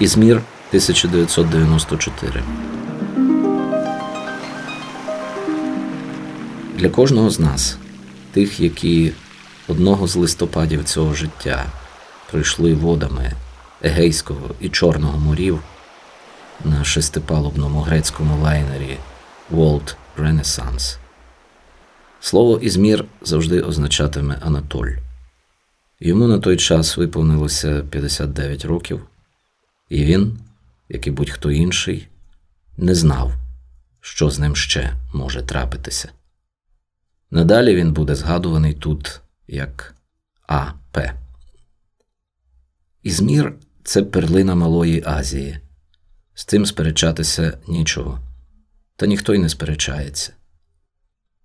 Ізмір 1994. Для кожного з нас, тих, які одного з листопадів цього життя пройшли водами Егейського і Чорного морів на шестипалубному грецькому лайнері World Renaissance. Слово Ізмір завжди означатиме Анатоль. Йому на той час виповнилося 59 років, і він, як і будь-хто інший, не знав, що з ним ще може трапитися. Надалі він буде згадуваний тут як АП. Ізмір це перлина Малої Азії. З цим сперечатися нічого, та ніхто й не сперечається.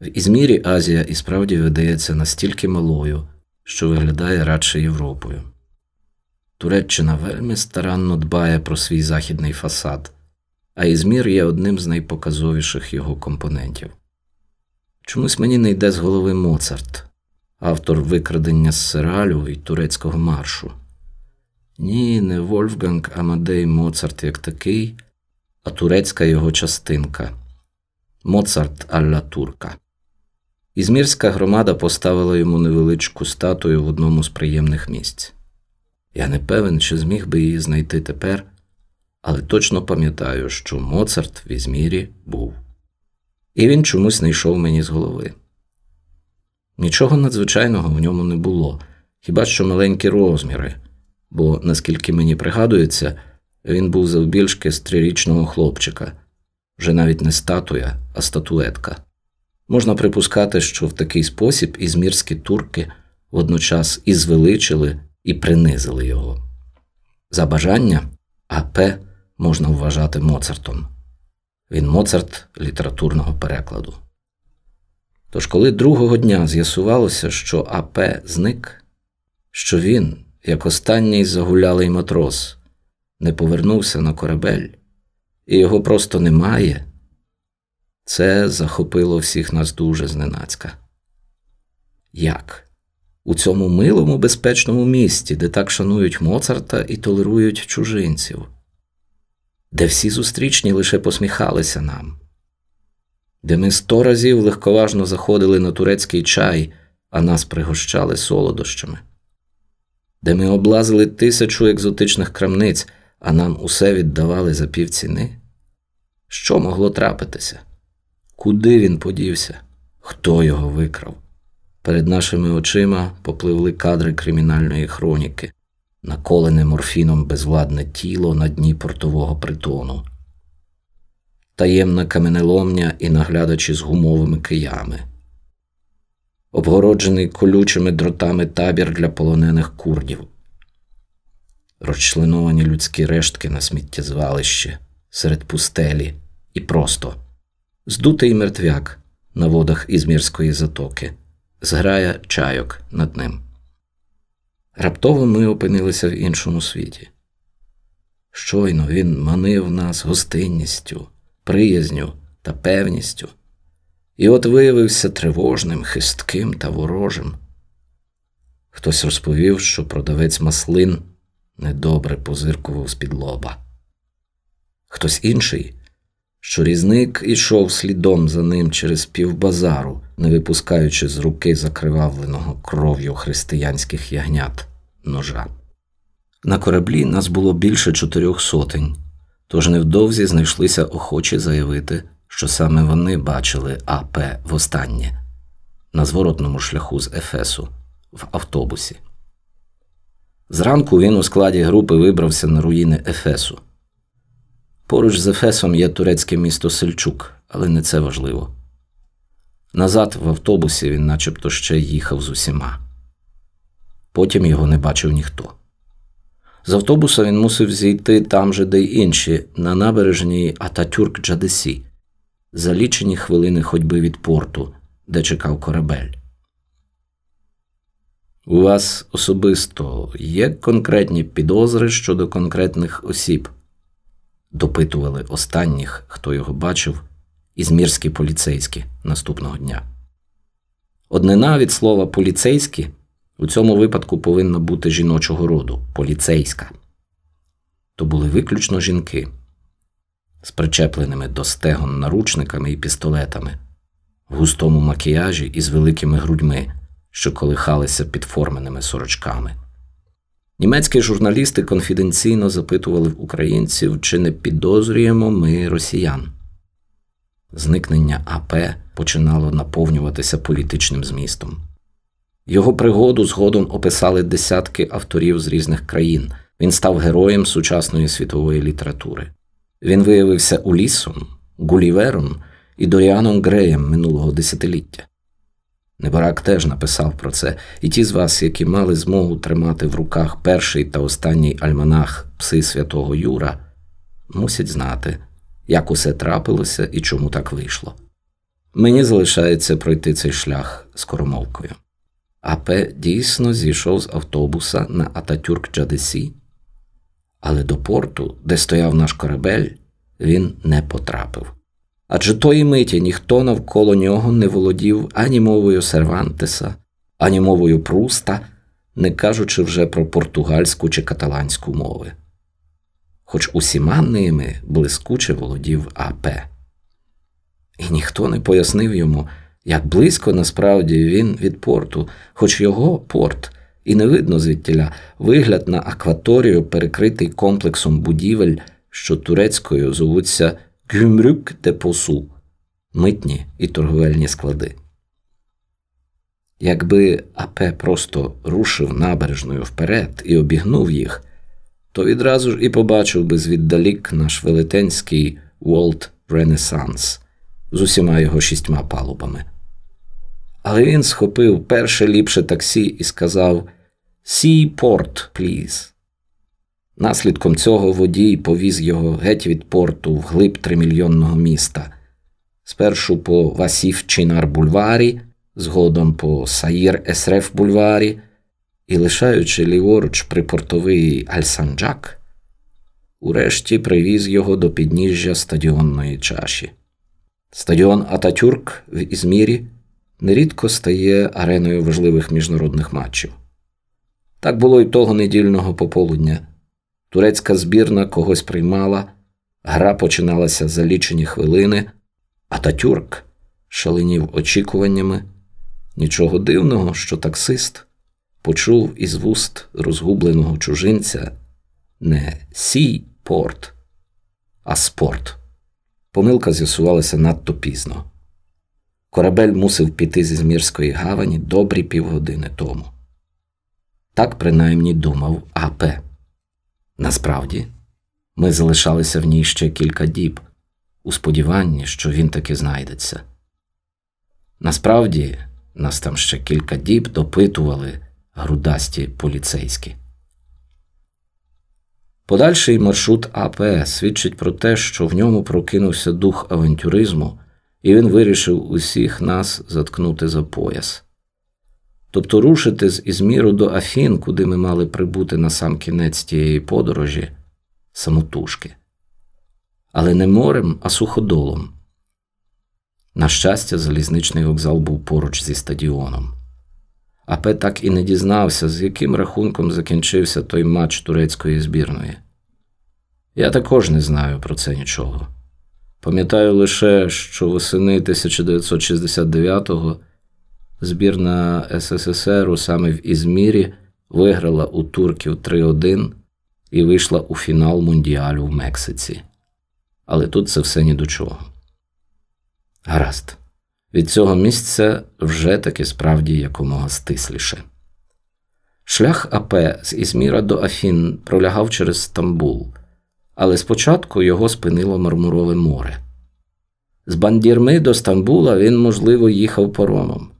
В Ізмірі Азія і справді видається настільки малою, що виглядає радше Європою. Туреччина вельми старанно дбає про свій західний фасад, а Ізмір є одним з найпоказовіших його компонентів. Чомусь мені не йде з голови Моцарт, автор викрадення з сералю і турецького маршу. Ні, не Вольфганг Амадей Моцарт як такий, а турецька його частинка Моцарт alla turca. Ізмірська громада поставила йому невеличку статую в одному з приємних місць. Я не певен, чи зміг би її знайти тепер, але точно пам'ятаю, що Моцарт в Ізмірі був. І він чомусь не йшов мені з голови. Нічого надзвичайного в ньому не було, хіба що маленькі розміри, бо, наскільки мені пригадується, він був завбільшки з трирічного хлопчика, вже навіть не статуя, а статуетка. Можна припускати, що в такий спосіб ізмірські турки водночас і звеличили, і принизили його. За бажання АП можна вважати Моцартом. Він Моцарт літературного перекладу. Тож, коли другого дня з'ясувалося, що АП зник, що він, як останній загулялий матрос, не повернувся на корабель, і його просто немає, це захопило всіх нас дуже зненацька. Як? У цьому милому, безпечному місті, де так шанують Моцарта і толерують чужинців, де всі зустрічні лише посміхалися нам, де ми сто разів легковажно заходили на турецький чай, а нас пригощали солодощами, де ми облазили тисячу екзотичних крамниць, а нам усе віддавали за півціни? Що могло трапитися? Куди він подівся? Хто його викрав? Перед нашими очима попливли кадри кримінальної хроніки, наколене морфіном безвладне тіло на дні портового притону, таємна каменеломня і наглядачі з гумовими киями, обгороджений колючими дротами табір для полонених курдів, розчленовані людські рештки на сміттєзвалище серед пустелі і просто. Здутий мертвяк на водах Ізмірської затоки, зграя чайок над ним. Раптово ми опинилися в іншому світі. Щойно він манив нас гостинністю, приязню та певністю, і от виявився тривожним, хистким та ворожим. Хтось розповів, що продавець маслин недобре позиркував з-під лоба. Хтось інший що різник ішов слідом за ним через півбазару, не випускаючи з руки закривавленого кров'ю християнських ягнят ножа. На кораблі нас було більше чотирьох сотень, тож невдовзі знайшлися охочі заявити, що саме вони бачили АП востаннє на зворотному шляху з Ефесу в автобусі. Зранку він у складі групи вибрався на руїни Ефесу. Поруч з Ефесом є турецьке місто Сельчук, але не це важливо. Назад в автобусі він начебто ще їхав з усіма. Потім його не бачив ніхто. З автобуса він мусив зійти там же, де й інші, на набережній Ататюрк Джадесі, за лічені хвилини ходьби від порту, де чекав корабель. У вас особисто є конкретні підозри щодо конкретних осіб допитували останніх, хто його бачив, ізмірські поліцейські наступного дня. Однина від слова поліцейські у цьому випадку повинна бути жіночого роду поліцейська. то були виключно жінки з причепленими до стегон наручниками і пістолетами, в густому макіяжі і з великими грудьми, що колихалися під форменими сорочками. Німецькі журналісти конфіденційно запитували в українців, чи не підозрюємо ми росіян. Зникнення АП починало наповнюватися політичним змістом. Його пригоду згодом описали десятки авторів з різних країн. Він став героєм сучасної світової літератури. Він виявився Улісом, Гулівером і Доріаном Греєм минулого десятиліття. Небарак теж написав про це, і ті з вас, які мали змогу тримати в руках перший та останній альманах Пси святого Юра, мусять знати, як усе трапилося і чому так вийшло. Мені залишається пройти цей шлях скоромовкою. АП дійсно зійшов з автобуса на Ататюрк Джадесі, але до порту, де стояв наш корабель, він не потрапив. Адже тої миті ніхто навколо нього не володів ані мовою Сервантеса, ані мовою Пруста, не кажучи вже про португальську чи каталанську мови. Хоч усіма ними блискуче володів АП. І ніхто не пояснив йому, як близько насправді він від порту, хоч його порт, і не видно звідтіля вигляд на акваторію, перекритий комплексом будівель, що турецькою зовуться Гюмрюк де Посу, митні і торговельні склади. Якби АП просто рушив набережною вперед і обігнув їх, то відразу ж і побачив би звіддалік наш велетенський World Renaissance з усіма його шістьма палубами. Але він схопив перше ліпше таксі і сказав Seaport, please. Наслідком цього водій повіз його геть від порту вглиб тримільйонного міста, спершу по Васіф Чинар бульварі, згодом по Саїр Есреф бульварі і лишаючи ліворуч припортовий Альсанджак, урешті привіз його до підніжжя стадіонної чаші. Стадіон Ататюрк в Ізмірі нерідко стає ареною важливих міжнародних матчів. Так було й того недільного пополудня. Турецька збірна когось приймала, гра починалася за лічені хвилини, а Татюрк шаленів очікуваннями. Нічого дивного, що таксист почув із вуст розгубленого чужинця не сій порт, а спорт. Помилка з'ясувалася надто пізно. Корабель мусив піти зі Змірської гавані добрі півгодини тому. Так принаймні думав АП. Насправді, ми залишалися в ній ще кілька діб, у сподіванні, що він таки знайдеться. Насправді, нас там ще кілька діб допитували грудасті поліцейські. Подальший маршрут АП свідчить про те, що в ньому прокинувся дух авантюризму, і він вирішив усіх нас заткнути за пояс. Тобто рушити з Ізміру до Афін, куди ми мали прибути на сам кінець тієї подорожі, самотужки. Але не морем, а суходолом. На щастя, залізничний вокзал був поруч зі стадіоном. Апе так і не дізнався, з яким рахунком закінчився той матч турецької збірної. Я також не знаю про це нічого. Пам'ятаю лише, що восени 1969-го збірна СССР саме в Ізмірі виграла у турків 3-1 і вийшла у фінал Мундіалю в Мексиці. Але тут це все ні до чого. Гаразд. Від цього місця вже таки справді якомога стисліше. Шлях АП з Ізміра до Афін пролягав через Стамбул, але спочатку його спинило Мармурове море. З бандірми до Стамбула він, можливо, їхав паромом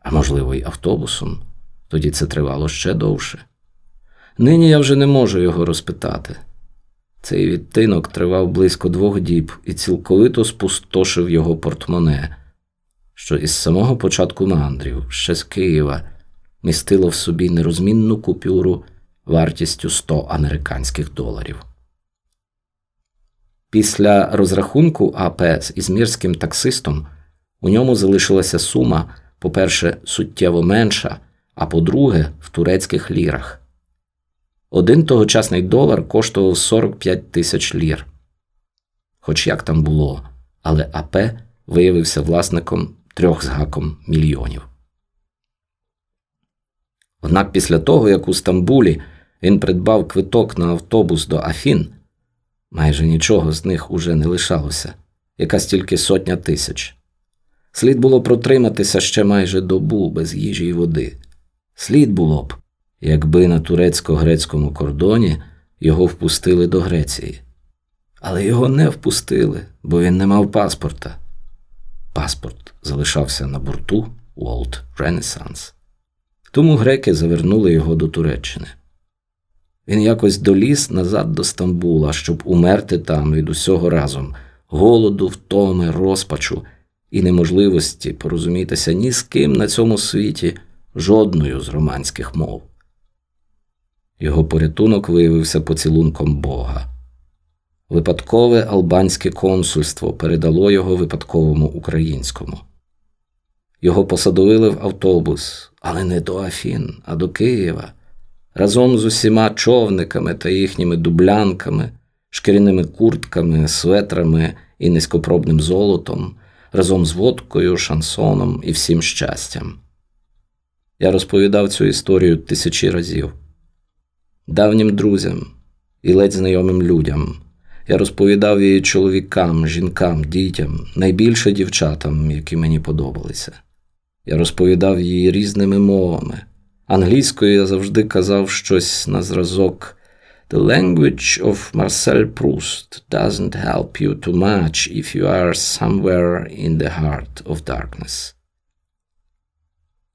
а можливо, й автобусом, тоді це тривало ще довше. Нині я вже не можу його розпитати. Цей відтинок тривав близько двох діб і цілковито спустошив його портмоне, що із самого початку мандрів, ще з Києва, містило в собі нерозмінну купюру вартістю 100 американських доларів. Після розрахунку АП з ізмірським таксистом у ньому залишилася сума по-перше, суттєво менша, а по-друге, в турецьких лірах. Один тогочасний долар коштував 45 тисяч лір. Хоч як там було, але АП виявився власником трьох з гаком мільйонів. Однак після того, як у Стамбулі він придбав квиток на автобус до Афін, майже нічого з них уже не лишалося, якась тільки сотня тисяч. Слід було протриматися ще майже добу без їжі й води. Слід було б, якби на турецько-грецькому кордоні його впустили до Греції. Але його не впустили, бо він не мав паспорта. Паспорт залишався на борту World Renaissance. Тому греки завернули його до Туреччини. Він якось доліз назад до Стамбула, щоб умерти там від усього разом голоду, втоми, розпачу і неможливості порозумітися ні з ким на цьому світі жодною з романських мов. Його порятунок виявився поцілунком Бога. Випадкове албанське консульство передало його випадковому українському. Його посадовили в автобус, але не до Афін, а до Києва, разом з усіма човниками та їхніми дублянками, шкіряними куртками, светрами і низькопробним золотом, разом з водкою, шансоном і всім щастям. Я розповідав цю історію тисячі разів. Давнім друзям і ледь знайомим людям. Я розповідав її чоловікам, жінкам, дітям, найбільше дівчатам, які мені подобалися. Я розповідав її різними мовами. Англійською я завжди казав щось на зразок The language of Marcel Proust doesn't help you too much if you are somewhere in the heart of darkness.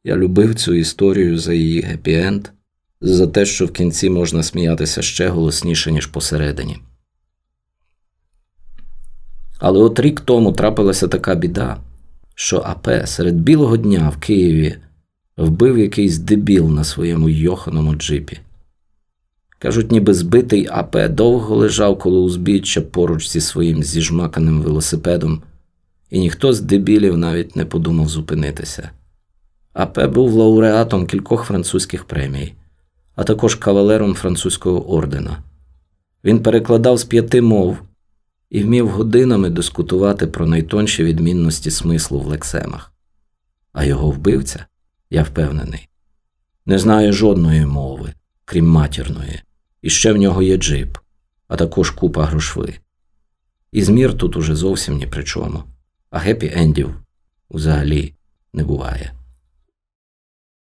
Я любив цю історію за її гепі-енд, за те, що в кінці можна сміятися ще голосніше, ніж посередині. Але от рік тому трапилася така біда, що АП серед білого дня в Києві вбив якийсь дебіл на своєму йоханому джипі. Кажуть, ніби збитий АП довго лежав коло узбіччя поруч зі своїм зіжмаканим велосипедом, і ніхто з дебілів навіть не подумав зупинитися. АП був лауреатом кількох французьких премій, а також кавалером французького ордена. Він перекладав з п'яти мов і вмів годинами дискутувати про найтонші відмінності смислу в лексемах. А його вбивця, я впевнений, не знає жодної мови, крім матірної, і ще в нього є джип, а також купа грошви. І змір тут уже зовсім ні при чому, а гепі ендів взагалі не буває.